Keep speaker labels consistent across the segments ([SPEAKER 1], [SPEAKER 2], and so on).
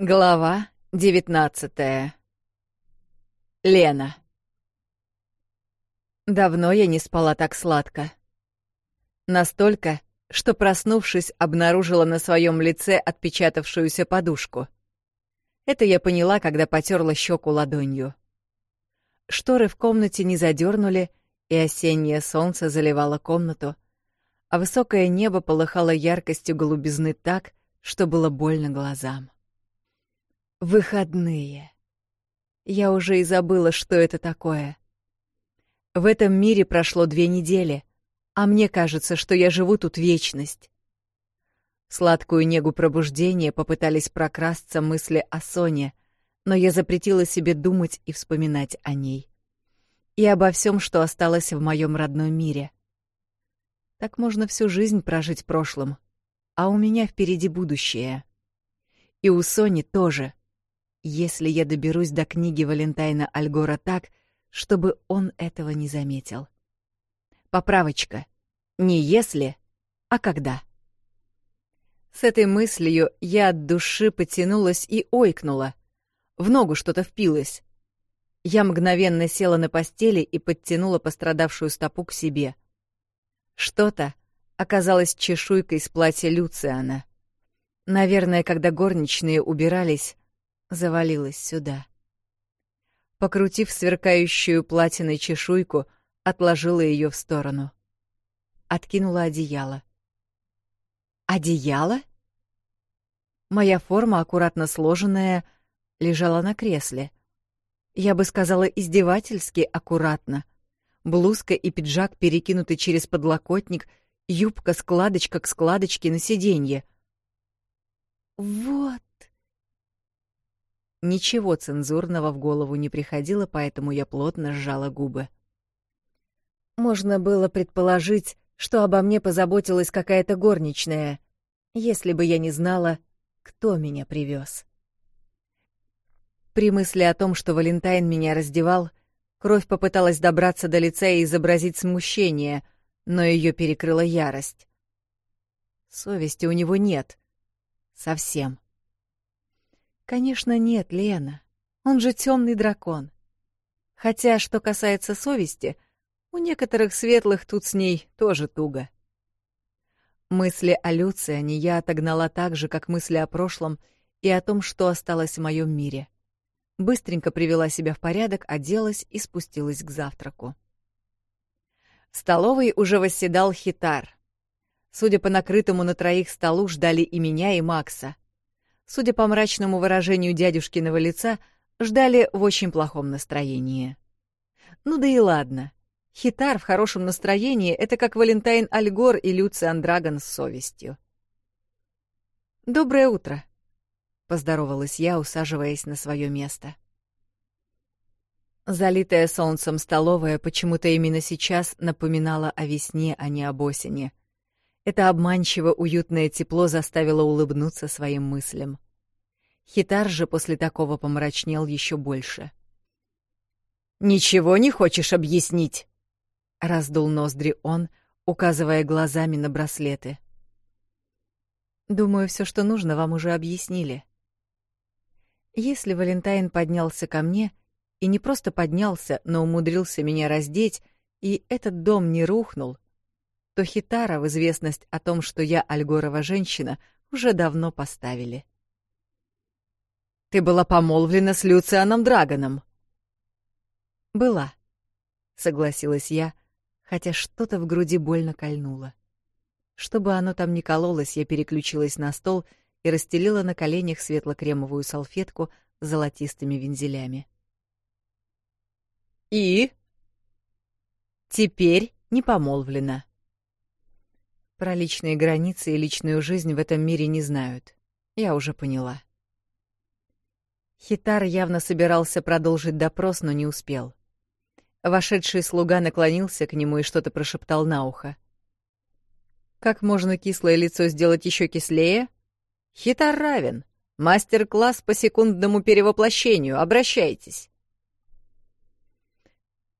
[SPEAKER 1] Глава 19 Лена. Давно я не спала так сладко. Настолько, что, проснувшись, обнаружила на своем лице отпечатавшуюся подушку. Это я поняла, когда потерла щеку ладонью. Шторы в комнате не задернули, и осеннее солнце заливало комнату, а высокое небо полыхало яркостью голубизны так, что было больно глазам. Выходные. Я уже и забыла, что это такое. В этом мире прошло две недели, а мне кажется, что я живу тут вечность. Сладкую негу пробуждения попытались прокрасться мысли о Соне, но я запретила себе думать и вспоминать о ней. И обо всем, что осталось в моем родном мире. Так можно всю жизнь прожить прошлым, а у меня впереди будущее. И у Сони тоже — если я доберусь до книги Валентайна Альгора так, чтобы он этого не заметил. Поправочка. Не если, а когда. С этой мыслью я от души потянулась и ойкнула. В ногу что-то впилось. Я мгновенно села на постели и подтянула пострадавшую стопу к себе. Что-то оказалось чешуйкой с платья Люциана. Наверное, когда горничные убирались, завалилась сюда. Покрутив сверкающую платиной чешуйку, отложила ее в сторону. Откинула одеяло. «Одеяло?» Моя форма, аккуратно сложенная, лежала на кресле. Я бы сказала, издевательски аккуратно. Блузка и пиджак перекинуты через подлокотник, юбка складочка к складочке на сиденье. «Вот Ничего цензурного в голову не приходило, поэтому я плотно сжала губы. Можно было предположить, что обо мне позаботилась какая-то горничная, если бы я не знала, кто меня привез. При мысли о том, что Валентайн меня раздевал, кровь попыталась добраться до лица и изобразить смущение, но ее перекрыла ярость. Совести у него нет. Совсем. Конечно, нет, Лена. Он же темный дракон. Хотя, что касается совести, у некоторых светлых тут с ней тоже туго. Мысли о Люциане я отогнала так же, как мысли о прошлом и о том, что осталось в моем мире. Быстренько привела себя в порядок, оделась и спустилась к завтраку. В столовой уже восседал хитар. Судя по накрытому на троих столу, ждали и меня, и Макса. судя по мрачному выражению дядюшкиного лица, ждали в очень плохом настроении. Ну да и ладно. Хитар в хорошем настроении — это как Валентайн Альгор и Люциан Драгон с совестью. «Доброе утро», — поздоровалась я, усаживаясь на свое место. Залитая солнцем столовая почему-то именно сейчас напоминала о весне, а не об осени — это обманчиво уютное тепло заставило улыбнуться своим мыслям. Хитар же после такого помрачнел еще больше. «Ничего не хочешь объяснить?» — раздул ноздри он, указывая глазами на браслеты. «Думаю, все, что нужно, вам уже объяснили». Если Валентайн поднялся ко мне, и не просто поднялся, но умудрился меня раздеть, и этот дом не рухнул, то Хитара в известность о том, что я Альгорова женщина, уже давно поставили. — ты была помолвлена с Люцианом Драгоном. Была, согласилась я, хотя что-то в груди больно кольнуло. Чтобы оно там не кололось, я переключилась на стол и расстелила на коленях светло-кремовую салфетку с золотистыми вензелями. И теперь не помолвлена. Про личные границы и личную жизнь в этом мире не знают. Я уже поняла. Хитар явно собирался продолжить допрос, но не успел. Вошедший слуга наклонился к нему и что-то прошептал на ухо. «Как можно кислое лицо сделать еще кислее?» «Хитар равен. Мастер-класс по секундному перевоплощению. Обращайтесь».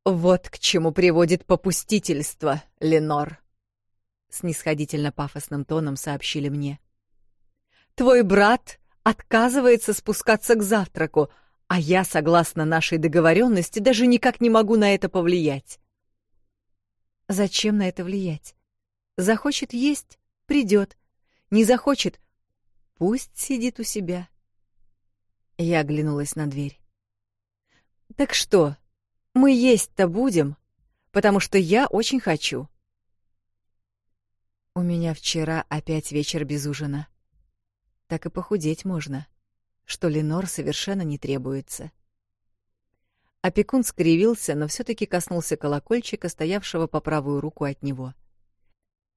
[SPEAKER 1] «Вот к чему приводит попустительство, Ленор», — снисходительно пафосным тоном сообщили мне. «Твой брат отказывается спускаться к завтраку, а я, согласно нашей договоренности, даже никак не могу на это повлиять. Зачем на это влиять? Захочет есть — придет. Не захочет — пусть сидит у себя. Я оглянулась на дверь. «Так что, мы есть-то будем, потому что я очень хочу». У меня вчера опять вечер без ужина так и похудеть можно, что Ленор совершенно не требуется. Опекун скривился, но все таки коснулся колокольчика, стоявшего по правую руку от него.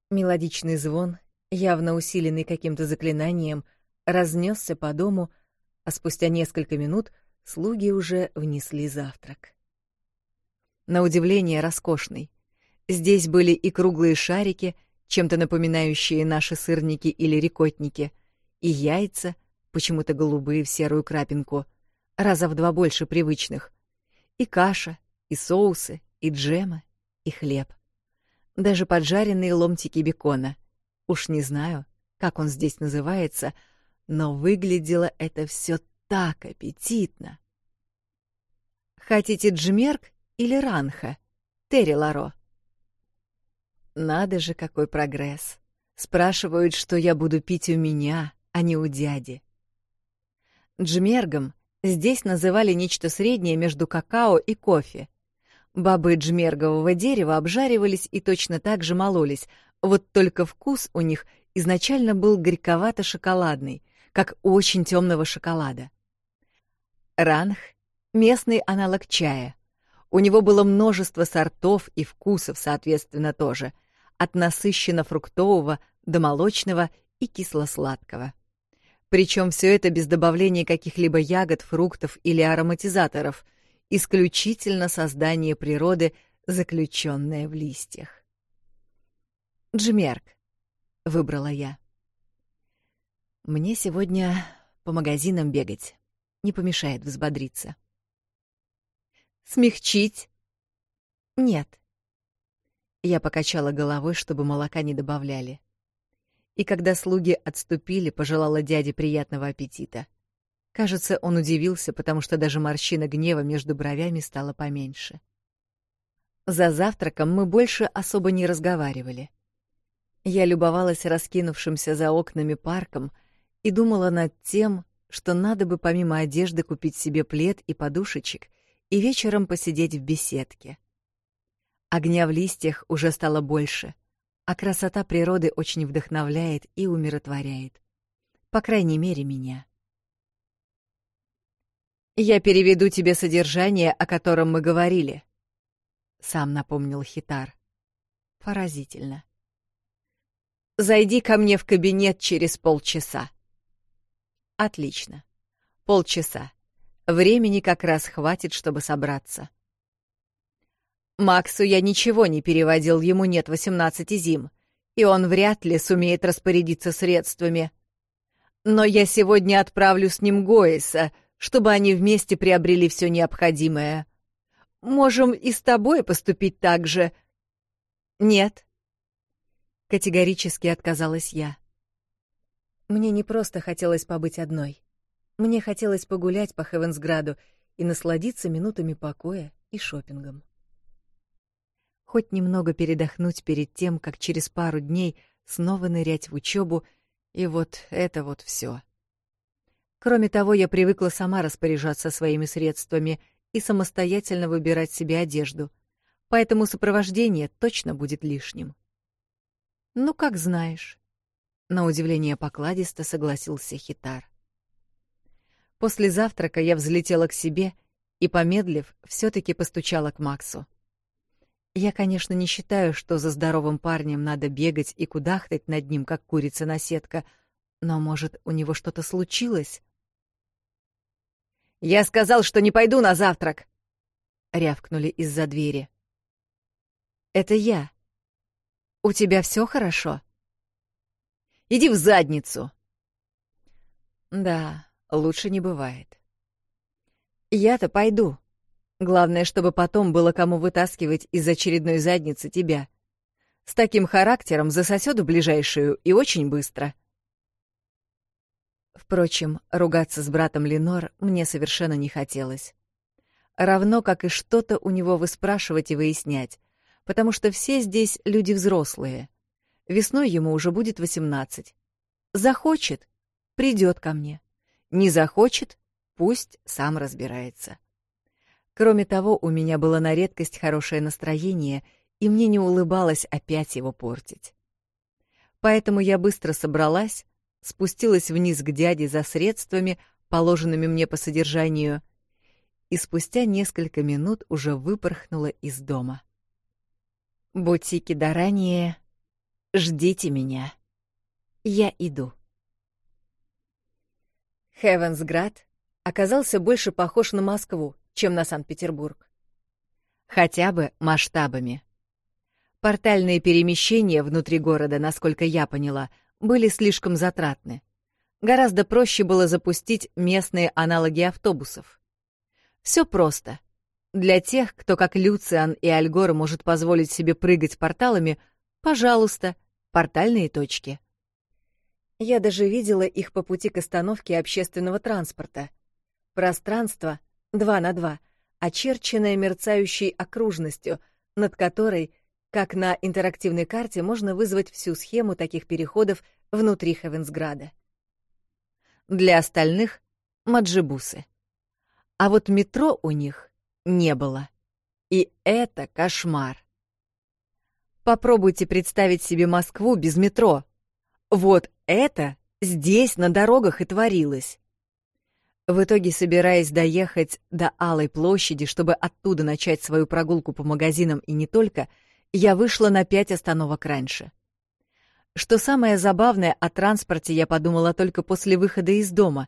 [SPEAKER 1] Мелодичный звон, явно усиленный каким-то заклинанием, разнесся по дому, а спустя несколько минут слуги уже внесли завтрак. На удивление роскошный. Здесь были и круглые шарики, чем-то напоминающие наши сырники или рикотники — и яйца, почему-то голубые в серую крапинку, раза в два больше привычных, и каша, и соусы, и джемы, и хлеб. Даже поджаренные ломтики бекона. Уж не знаю, как он здесь называется, но выглядело это все так аппетитно. Хотите джмерк или ранха? Терри Ларо. Надо же, какой прогресс. Спрашивают, что я буду пить у меня, а не у дяди. Джмергом здесь называли нечто среднее между какао и кофе. Бобы джмергового дерева обжаривались и точно так же мололись, вот только вкус у них изначально был горьковато-шоколадный, как у очень темного шоколада. Ранг местный аналог чая. У него было множество сортов и вкусов, соответственно, тоже, от насыщенно-фруктового до молочного и кисло-сладкого причем все это без добавления каких-либо ягод, фруктов или ароматизаторов, исключительно создание природы, заключенное в листьях. «Джимерк», — выбрала я. «Мне сегодня по магазинам бегать не помешает взбодриться». «Смягчить?» «Нет». Я покачала головой, чтобы молока не добавляли и когда слуги отступили, пожелала дяде приятного аппетита. Кажется, он удивился, потому что даже морщина гнева между бровями стала поменьше. За завтраком мы больше особо не разговаривали. Я любовалась раскинувшимся за окнами парком и думала над тем, что надо бы помимо одежды купить себе плед и подушечек и вечером посидеть в беседке. Огня в листьях уже стало больше — а красота природы очень вдохновляет и умиротворяет. По крайней мере, меня. «Я переведу тебе содержание, о котором мы говорили», — сам напомнил Хитар. Поразительно. «Зайди ко мне в кабинет через полчаса». «Отлично. Полчаса. Времени как раз хватит, чтобы собраться». Максу я ничего не переводил, ему нет 18 зим, и он вряд ли сумеет распорядиться средствами. Но я сегодня отправлю с ним Гоиса, чтобы они вместе приобрели все необходимое. Можем и с тобой поступить так же. Нет. Категорически отказалась я. Мне не просто хотелось побыть одной. Мне хотелось погулять по Хевенсграду и насладиться минутами покоя и шопингом хоть немного передохнуть перед тем, как через пару дней снова нырять в учебу, и вот это вот все. Кроме того, я привыкла сама распоряжаться своими средствами и самостоятельно выбирать себе одежду, поэтому сопровождение точно будет лишним. «Ну, как знаешь», — на удивление покладисто согласился Хитар. После завтрака я взлетела к себе и, помедлив, все таки постучала к Максу. Я, конечно, не считаю, что за здоровым парнем надо бегать и кудахтать над ним, как курица на сетка, но, может, у него что-то случилось? «Я сказал, что не пойду на завтрак!» — рявкнули из-за двери. «Это я. У тебя все хорошо?» «Иди в задницу!» «Да, лучше не бывает». «Я-то пойду», Главное, чтобы потом было кому вытаскивать из очередной задницы тебя. С таким характером засосет в ближайшую и очень быстро. Впрочем, ругаться с братом Ленор мне совершенно не хотелось. Равно как и что-то у него выспрашивать и выяснять, потому что все здесь люди взрослые. Весной ему уже будет восемнадцать. Захочет — придет ко мне. Не захочет — пусть сам разбирается. Кроме того, у меня было на редкость хорошее настроение, и мне не улыбалось опять его портить. Поэтому я быстро собралась, спустилась вниз к дяде за средствами, положенными мне по содержанию, и спустя несколько минут уже выпорхнула из дома. «Бутики до ранее, ждите меня. Я иду». Хевенсград оказался больше похож на Москву, чем на Санкт-Петербург. Хотя бы масштабами. Портальные перемещения внутри города, насколько я поняла, были слишком затратны. Гораздо проще было запустить местные аналоги автобусов. Все просто. Для тех, кто как Люциан и Альгор может позволить себе прыгать порталами, пожалуйста, портальные точки. Я даже видела их по пути к остановке общественного транспорта. Пространство — два на два, очерченная мерцающей окружностью, над которой, как на интерактивной карте, можно вызвать всю схему таких переходов внутри Хевенсграда. Для остальных — маджибусы. А вот метро у них не было. И это кошмар. Попробуйте представить себе Москву без метро. Вот это здесь на дорогах и творилось. В итоге, собираясь доехать до Алой площади, чтобы оттуда начать свою прогулку по магазинам и не только, я вышла на пять остановок раньше. Что самое забавное, о транспорте я подумала только после выхода из дома.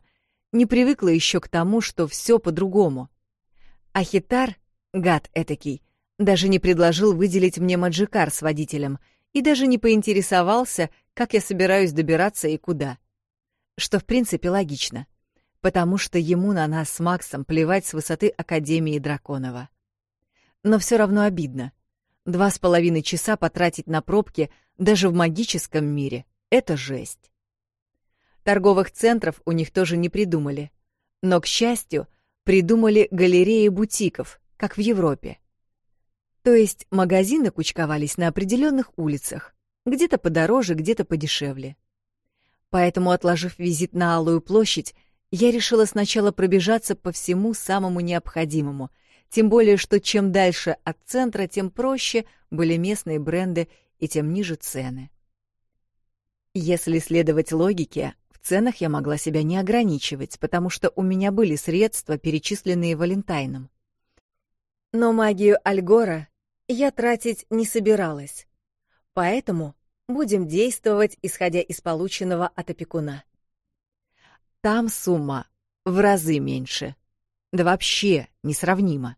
[SPEAKER 1] Не привыкла еще к тому, что все по-другому. А хитар, гад этакий, даже не предложил выделить мне маджикар с водителем и даже не поинтересовался, как я собираюсь добираться и куда. Что, в принципе, логично — потому что ему на нас с Максом плевать с высоты Академии Драконова. Но все равно обидно. Два с половиной часа потратить на пробки даже в магическом мире — это жесть. Торговых центров у них тоже не придумали. Но, к счастью, придумали галереи бутиков, как в Европе. То есть магазины кучковались на определенных улицах, где-то подороже, где-то подешевле. Поэтому, отложив визит на Алую площадь, я решила сначала пробежаться по всему самому необходимому, тем более, что чем дальше от центра, тем проще были местные бренды и тем ниже цены. Если следовать логике, в ценах я могла себя не ограничивать, потому что у меня были средства, перечисленные Валентайном. Но магию Альгора я тратить не собиралась. Поэтому будем действовать, исходя из полученного от опекуна. Там сумма в разы меньше. Да вообще несравнима.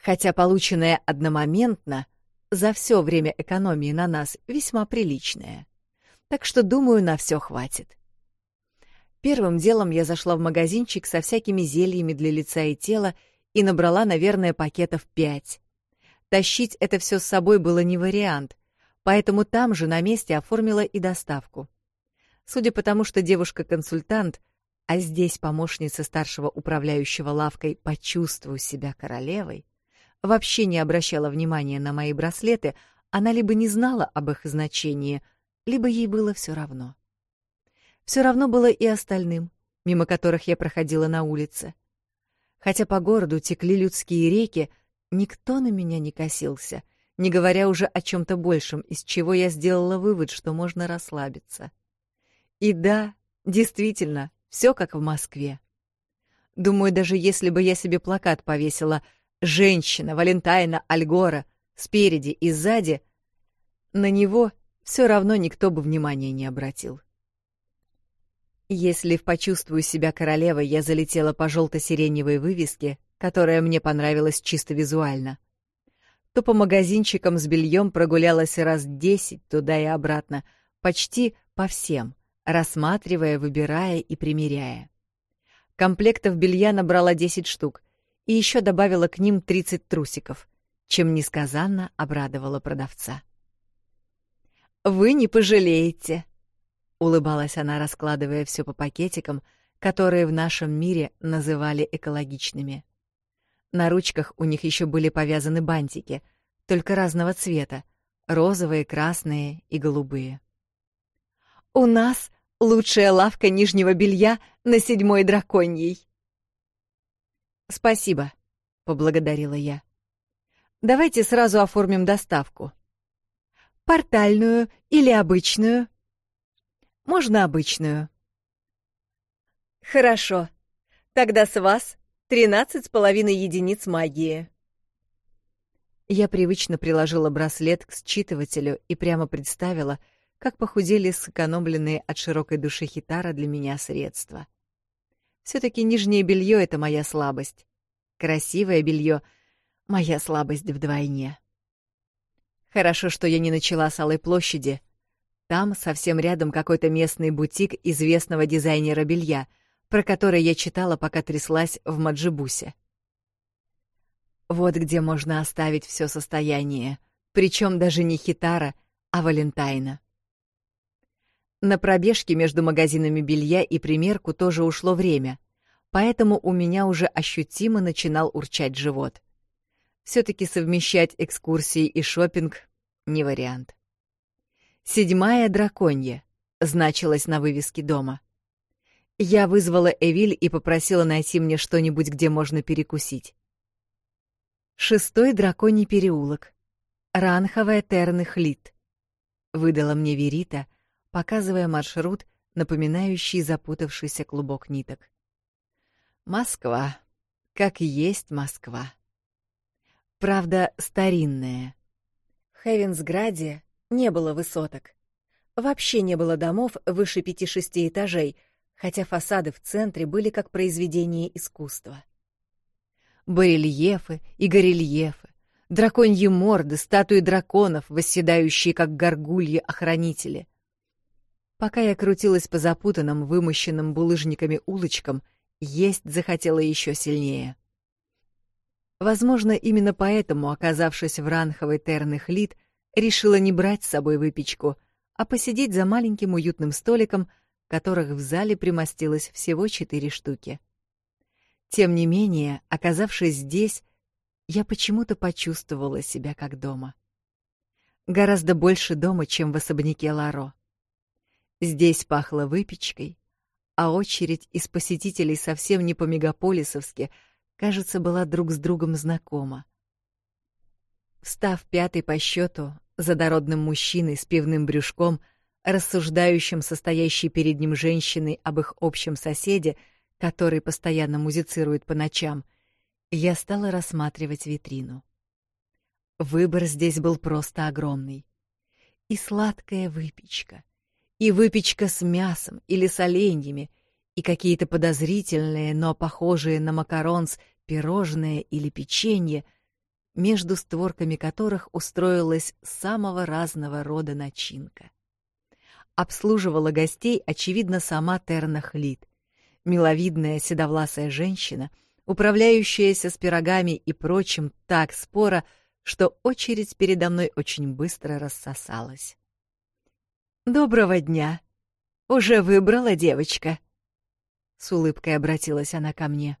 [SPEAKER 1] Хотя полученная одномоментно за все время экономии на нас весьма приличная, Так что, думаю, на все хватит. Первым делом я зашла в магазинчик со всякими зельями для лица и тела и набрала, наверное, пакетов пять. Тащить это все с собой было не вариант, поэтому там же на месте оформила и доставку. Судя по тому, что девушка-консультант, а здесь помощница старшего управляющего лавкой, почувствовав себя королевой, вообще не обращала внимания на мои браслеты, она либо не знала об их значении, либо ей было все равно. Все равно было и остальным, мимо которых я проходила на улице. Хотя по городу текли людские реки, никто на меня не косился, не говоря уже о чем-то большем, из чего я сделала вывод, что можно расслабиться. — И да, действительно, все как в Москве. Думаю, даже если бы я себе плакат повесила «Женщина Валентайна Альгора» спереди и сзади, на него все равно никто бы внимания не обратил. Если в «Почувствую себя королевой» я залетела по желто-сиреневой вывеске, которая мне понравилась чисто визуально, то по магазинчикам с бельем прогулялась раз десять туда и обратно, почти по всем — рассматривая, выбирая и примеряя. Комплектов белья набрала 10 штук и еще добавила к ним 30 трусиков, чем несказанно обрадовала продавца. «Вы не пожалеете!» — улыбалась она, раскладывая все по пакетикам, которые в нашем мире называли экологичными. На ручках у них еще были повязаны бантики, только разного цвета — розовые, красные и голубые. «У нас Лучшая лавка нижнего белья на седьмой драконьей. Спасибо, поблагодарила я. Давайте сразу оформим доставку. Портальную или обычную? Можно обычную. Хорошо. Тогда с вас тринадцать с половиной единиц магии. Я привычно приложила браслет к считывателю и прямо представила, как похудели сэкономленные от широкой души хитара для меня средства. Все-таки нижнее белье — это моя слабость. Красивое белье — моя слабость вдвойне. Хорошо, что я не начала с Алой площади. Там совсем рядом какой-то местный бутик известного дизайнера белья, про который я читала, пока тряслась в Маджибусе. Вот где можно оставить все состояние, причем даже не хитара, а Валентайна. На пробежке между магазинами белья и примерку тоже ушло время, поэтому у меня уже ощутимо начинал урчать живот. Все-таки совмещать экскурсии и шопинг не вариант. «Седьмая драконья» значилась на вывеске дома. Я вызвала Эвиль и попросила найти мне что-нибудь, где можно перекусить. «Шестой драконий переулок. Ранховая Терных Лит», — выдала мне Верита, показывая маршрут, напоминающий запутавшийся клубок ниток. Москва, как и есть Москва. Правда, старинная. В Хевенсграде не было высоток. Вообще не было домов выше пяти-шести этажей, хотя фасады в центре были как произведение искусства. Барельефы и горельефы, драконьи морды, статуи драконов, восседающие как горгульи-охранители, Пока я крутилась по запутанным, вымощенным булыжниками улочкам, есть захотела еще сильнее. Возможно, именно поэтому, оказавшись в ранховой терных лит, решила не брать с собой выпечку, а посидеть за маленьким уютным столиком, которых в зале примостилось всего четыре штуки. Тем не менее, оказавшись здесь, я почему-то почувствовала себя как дома. Гораздо больше дома, чем в особняке Ларо. Здесь пахло выпечкой, а очередь из посетителей совсем не по-мегаполисовски, кажется, была друг с другом знакома. Встав пятый по счету за дородным мужчиной с пивным брюшком, рассуждающим состоящей перед ним женщиной об их общем соседе, который постоянно музицирует по ночам, я стала рассматривать витрину. Выбор здесь был просто огромный. И сладкая выпечка — и выпечка с мясом или с оленями, и какие-то подозрительные, но похожие на макаронс пирожные или печенье, между створками которых устроилась самого разного рода начинка. Обслуживала гостей, очевидно, сама Тернахлит, миловидная седовласая женщина, управляющаяся с пирогами и прочим так спора, что очередь передо мной очень быстро рассосалась. «Доброго дня! Уже выбрала девочка!» С улыбкой обратилась она ко мне.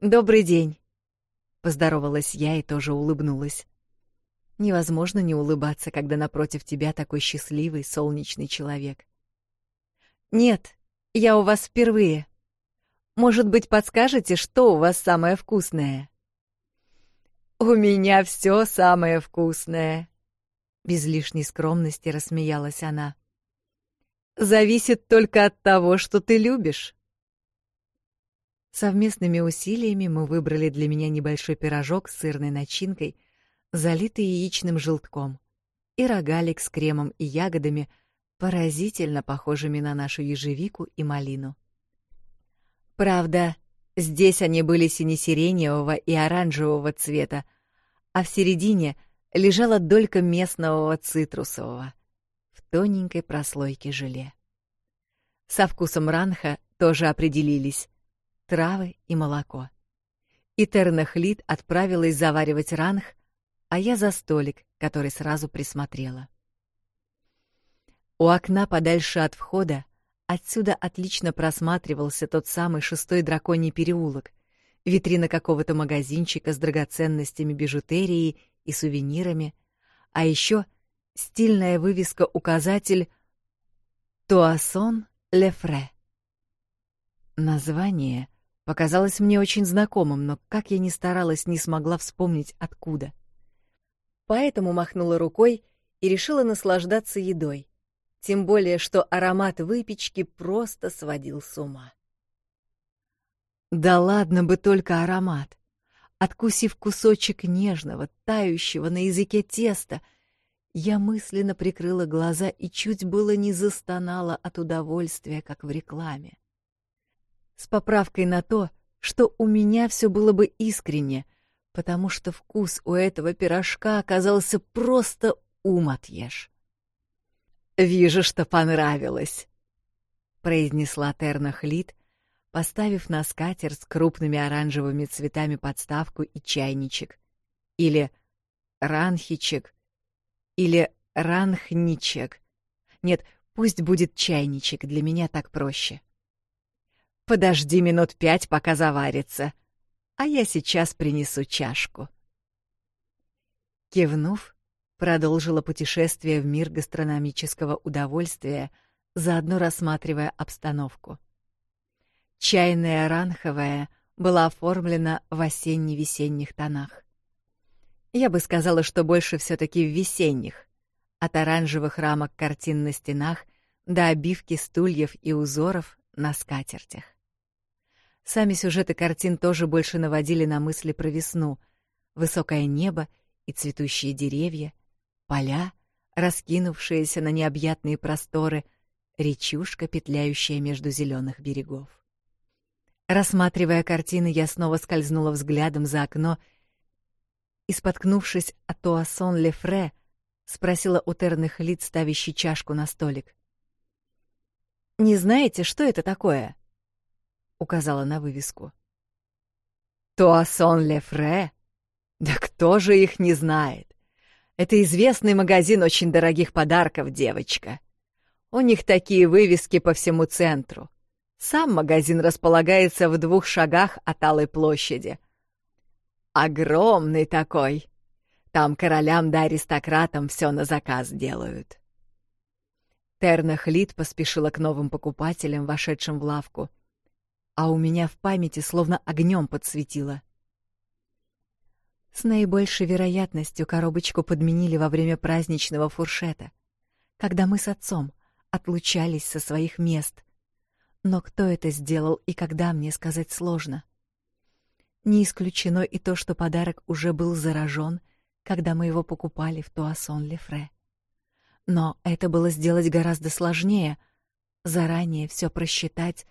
[SPEAKER 1] «Добрый день!» Поздоровалась я и тоже улыбнулась. Невозможно не улыбаться, когда напротив тебя такой счастливый, солнечный человек. «Нет, я у вас впервые. Может быть, подскажете, что у вас самое вкусное?» «У меня все самое вкусное», Без лишней скромности рассмеялась она. Зависит только от того, что ты любишь. Совместными усилиями мы выбрали для меня небольшой пирожок с сырной начинкой — залитый яичным желтком, и рогалик с кремом и ягодами, поразительно похожими на нашу ежевику и малину. Правда, здесь они были сине-сиреневого и оранжевого цвета, а в середине лежала долька местного цитрусового в тоненькой прослойке желе. Со вкусом ранха тоже определились — травы и молоко. И Тернахлит отправилась заваривать ранх, а я за столик, который сразу присмотрела. У окна подальше от входа отсюда отлично просматривался тот самый шестой драконий переулок, витрина какого-то магазинчика с драгоценностями бижутерии — и сувенирами, а еще стильная вывеска-указатель Туассон Лефре». Название показалось мне очень знакомым, но как я ни старалась, не смогла вспомнить откуда. Поэтому махнула рукой и решила наслаждаться едой, тем более что аромат выпечки просто сводил с ума. Да ладно бы только аромат. Откусив кусочек нежного, тающего на языке теста, я мысленно прикрыла глаза и чуть было не застонала от удовольствия, как в рекламе. С поправкой на то, что у меня все было бы искренне, потому что вкус у этого пирожка оказался просто ум отъешь. «Вижу, что понравилось», — произнесла Терна Хлит, поставив на скатер с крупными оранжевыми цветами подставку и чайничек, или ранхичек, или ранхничек. Нет, пусть будет чайничек, для меня так проще. Подожди минут пять, пока заварится, а я сейчас принесу чашку. Кивнув, продолжила путешествие в мир гастрономического удовольствия, заодно рассматривая обстановку — чайная ранховая была оформлена в осенне-весенних тонах. Я бы сказала, что больше все таки в весенних, от оранжевых рамок картин на стенах до обивки стульев и узоров на скатертях. Сами сюжеты картин тоже больше наводили на мысли про весну. Высокое небо и цветущие деревья, поля, раскинувшиеся на необъятные просторы, речушка, петляющая между зеленых берегов рассматривая картины, я снова скользнула взглядом за окно. И споткнувшись от Туасон Лефре, спросила у терных лиц, ставящий чашку на столик. «Не знаете, что это такое?» — указала на вывеску. «Туасон Лефре? Да кто же их не знает? Это известный магазин очень дорогих подарков, девочка. У них такие вывески по всему центру. Сам магазин располагается в двух шагах от Алой площади. Огромный такой. Там королям да аристократам все на заказ делают. Терна Хлит поспешила к новым покупателям, вошедшим в лавку. А у меня в памяти словно огнем подсветило. С наибольшей вероятностью коробочку подменили во время праздничного фуршета, когда мы с отцом отлучались со своих мест — но кто это сделал и когда, мне сказать сложно. Не исключено и то, что подарок уже был заражен, когда мы его покупали в Туасон-Лефре. Но это было сделать гораздо сложнее, заранее все просчитать,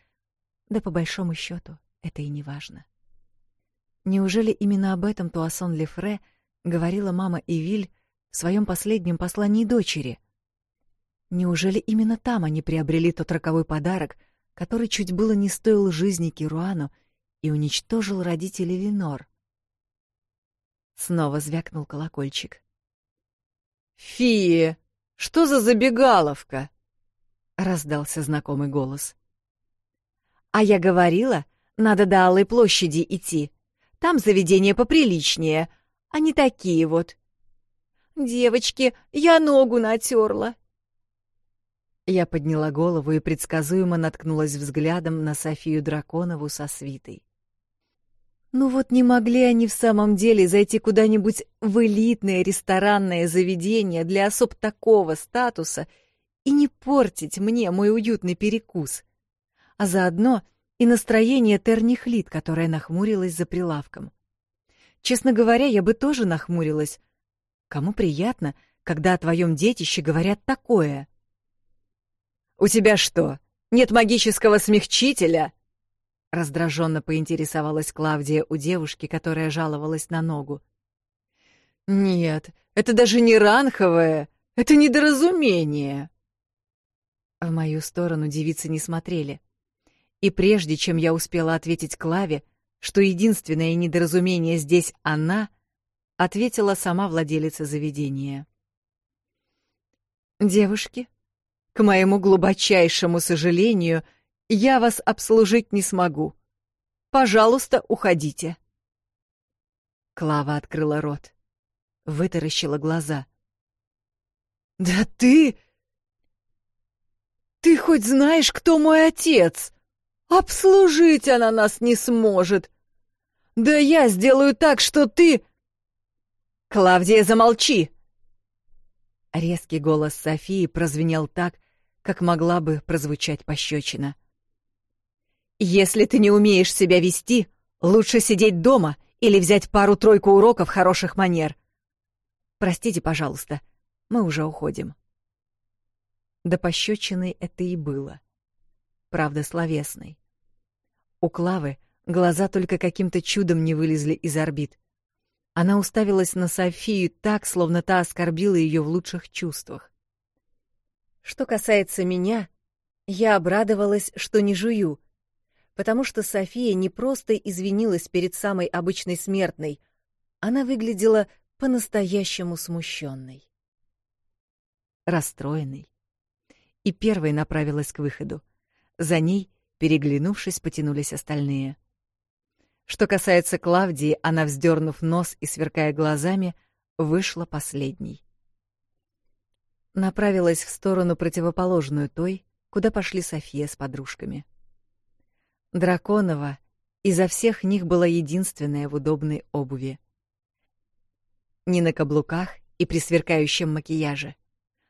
[SPEAKER 1] да по большому счету это и не важно. Неужели именно об этом Туасон-Лефре говорила мама Ивиль в своем последнем послании дочери? Неужели именно там они приобрели тот роковой подарок — который чуть было не стоил жизни Кируану и уничтожил родителей Винор. Снова звякнул колокольчик. «Фии, что за забегаловка?» — раздался знакомый голос. «А я говорила, надо до Алой площади идти. Там заведение поприличнее, а не такие вот». «Девочки, я ногу натерла!» Я подняла голову и предсказуемо наткнулась взглядом на Софию Драконову со свитой. Ну вот не могли они в самом деле зайти куда-нибудь в элитное ресторанное заведение для особ такого статуса и не портить мне мой уютный перекус, а заодно и настроение Тернихлит, которая нахмурилась за прилавком. Честно говоря, я бы тоже нахмурилась. Кому приятно, когда о твоем детище говорят такое? «У тебя что, нет магического смягчителя?» Раздраженно поинтересовалась Клавдия у девушки, которая жаловалась на ногу. «Нет, это даже не ранховое, это недоразумение!» В мою сторону девицы не смотрели. И прежде чем я успела ответить Клаве, что единственное недоразумение здесь она, ответила сама владелица заведения. «Девушки, к моему глубочайшему сожалению, я вас обслужить не смогу. Пожалуйста, уходите. Клава открыла рот, вытаращила глаза. Да ты Ты хоть знаешь, кто мой отец? Обслужить она нас не сможет. Да я сделаю так, что ты Клавдия, замолчи. Резкий голос Софии прозвенел так, как могла бы прозвучать пощечина. «Если ты не умеешь себя вести, лучше сидеть дома или взять пару-тройку уроков хороших манер. Простите, пожалуйста, мы уже уходим». До пощечины это и было. Правда, словесной. У Клавы глаза только каким-то чудом не вылезли из орбит. Она уставилась на Софию так, словно та оскорбила ее в лучших чувствах. Что касается меня, я обрадовалась, что не жую, потому что София не просто извинилась перед самой обычной смертной, она выглядела по-настоящему смущенной. Расстроенной. И первой направилась к выходу. За ней, переглянувшись, потянулись остальные. Что касается Клавдии, она, вздернув нос и сверкая глазами, вышла последней направилась в сторону противоположную той, куда пошли София с подружками. Драконова изо всех них была единственная в удобной обуви. Не на каблуках и при сверкающем макияже,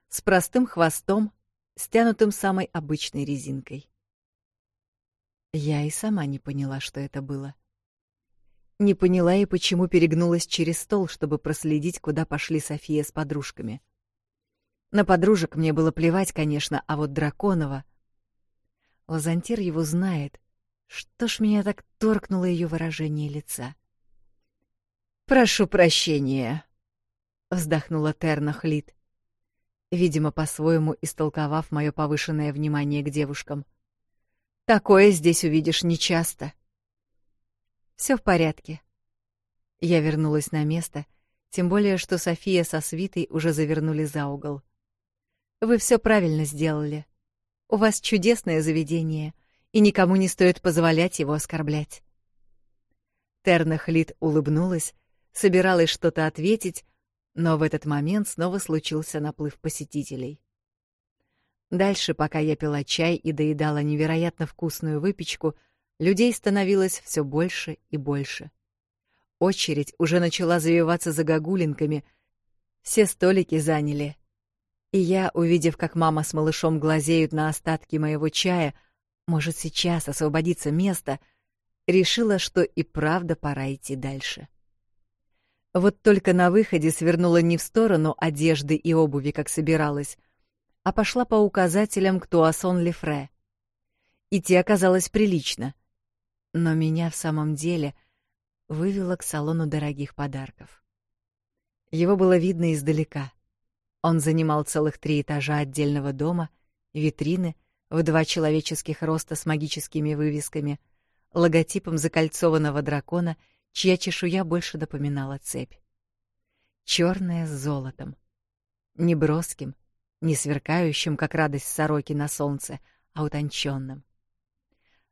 [SPEAKER 1] с простым хвостом, стянутым самой обычной резинкой. Я и сама не поняла, что это было. Не поняла и почему перегнулась через стол, чтобы проследить, куда пошли София с подружками — на подружек мне было плевать, конечно, а вот Драконова... Лазантир его знает. Что ж меня так торкнуло ее выражение лица? «Прошу прощения», — вздохнула Терна Хлит, видимо, по-своему истолковав мое повышенное внимание к девушкам. «Такое здесь увидишь нечасто». «Все в порядке». Я вернулась на место, тем более, что София со свитой уже завернули за угол. Вы все правильно сделали. У вас чудесное заведение, и никому не стоит позволять его оскорблять. Терна Хлит улыбнулась, собиралась что-то ответить, но в этот момент снова случился наплыв посетителей. Дальше, пока я пила чай и доедала невероятно вкусную выпечку, людей становилось все больше и больше. Очередь уже начала завиваться за гагулинками. Все столики заняли, и я, увидев, как мама с малышом глазеют на остатки моего чая, может, сейчас освободится место, решила, что и правда пора идти дальше. Вот только на выходе свернула не в сторону одежды и обуви, как собиралась, а пошла по указателям к Туасон-Лефре. Идти оказалось прилично, но меня в самом деле вывело к салону дорогих подарков. Его было видно издалека — он занимал целых три этажа отдельного дома, витрины в два человеческих роста с магическими вывесками, логотипом закольцованного дракона, чья чешуя больше напоминала цепь. Черное с золотом. Не броским, не сверкающим, как радость сороки на солнце, а утонченным.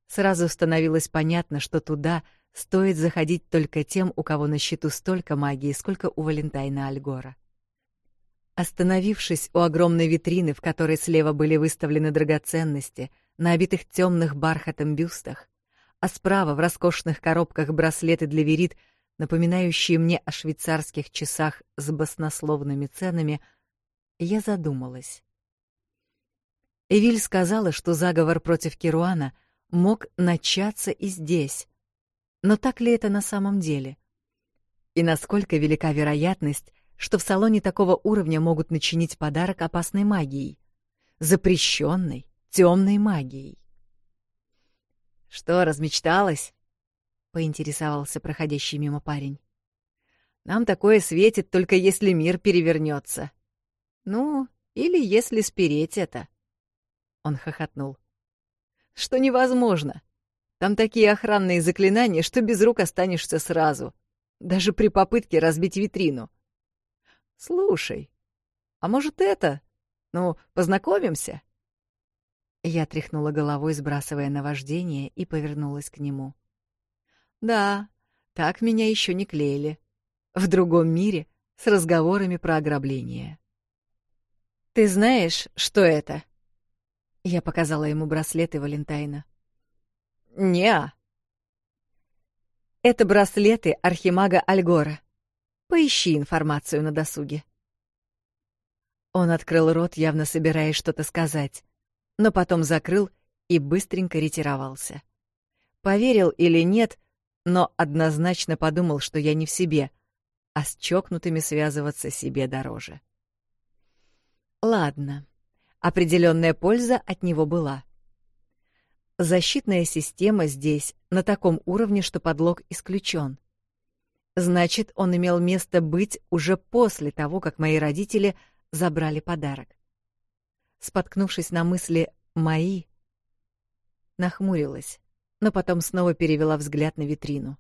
[SPEAKER 1] Сразу становилось понятно, что туда стоит заходить только тем, у кого на счету столько магии, сколько у Валентайна Альгора. — Остановившись у огромной витрины, в которой слева были выставлены драгоценности, на обитых темных бархатом бюстах, а справа в роскошных коробках браслеты для верит, напоминающие мне о швейцарских часах с баснословными ценами, я задумалась. Эвиль сказала, что заговор против Керуана мог начаться и здесь. Но так ли это на самом деле? И насколько велика вероятность, что в салоне такого уровня могут начинить подарок опасной магией. Запрещенной темной магией. «Что, размечталась?» — поинтересовался проходящий мимо парень. «Нам такое светит, только если мир перевернется. Ну, или если спереть это». Он хохотнул. «Что невозможно. Там такие охранные заклинания, что без рук останешься сразу. Даже при попытке разбить витрину». «Слушай, а может это? Ну, познакомимся?» Я тряхнула головой, сбрасывая наваждение, и повернулась к нему. «Да, так меня еще не клеили. В другом мире с разговорами про ограбление». «Ты знаешь, что это?» Я показала ему браслеты Валентайна. не это браслеты Архимага Альгора. Поищи информацию на досуге. Он открыл рот, явно собираясь что-то сказать, но потом закрыл и быстренько ретировался. Поверил или нет, но однозначно подумал, что я не в себе, а с чокнутыми связываться себе дороже. Ладно, определенная польза от него была. Защитная система здесь на таком уровне, что подлог исключен. Значит, он имел место быть уже после того, как мои родители забрали подарок. Споткнувшись на мысли «мои», нахмурилась, но потом снова перевела взгляд на витрину.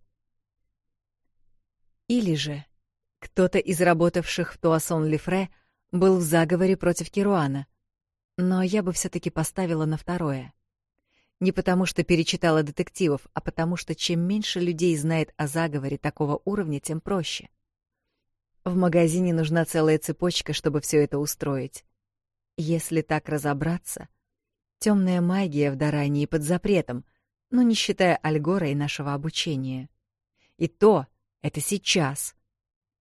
[SPEAKER 1] Или же кто-то из работавших в Туассон лифре был в заговоре против Керуана, но я бы все таки поставила на второе — не потому, что перечитала детективов, а потому, что чем меньше людей знает о заговоре такого уровня, тем проще. В магазине нужна целая цепочка, чтобы все это устроить. Если так разобраться, темная магия в Дарании под запретом, но ну, не считая Альгора и нашего обучения. И то это сейчас.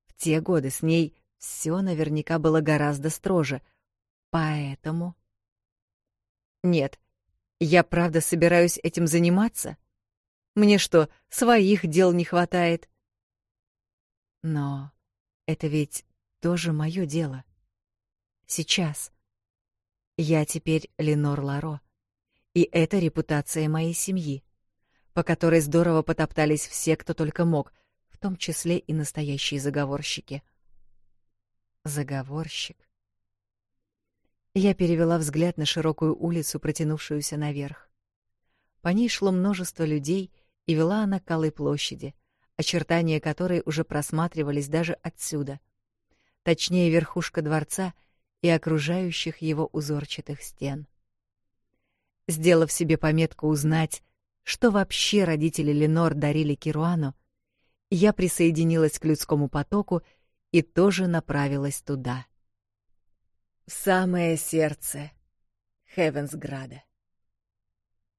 [SPEAKER 1] В те годы с ней все наверняка было гораздо строже, поэтому... Нет, я правда собираюсь этим заниматься? Мне что, своих дел не хватает? Но это ведь тоже мое дело. Сейчас. Я теперь Ленор Ларо, и это репутация моей семьи, по которой здорово потоптались все, кто только мог, в том числе и настоящие заговорщики. Заговорщик. Я перевела взгляд на широкую улицу, протянувшуюся наверх. По ней шло множество людей, и вела она к Алой площади, очертания которой уже просматривались даже отсюда. Точнее, верхушка дворца и окружающих его узорчатых стен. Сделав себе пометку узнать, что вообще родители Ленор дарили Кируану, я присоединилась к людскому потоку и тоже направилась туда. В самое сердце Хевенсграда.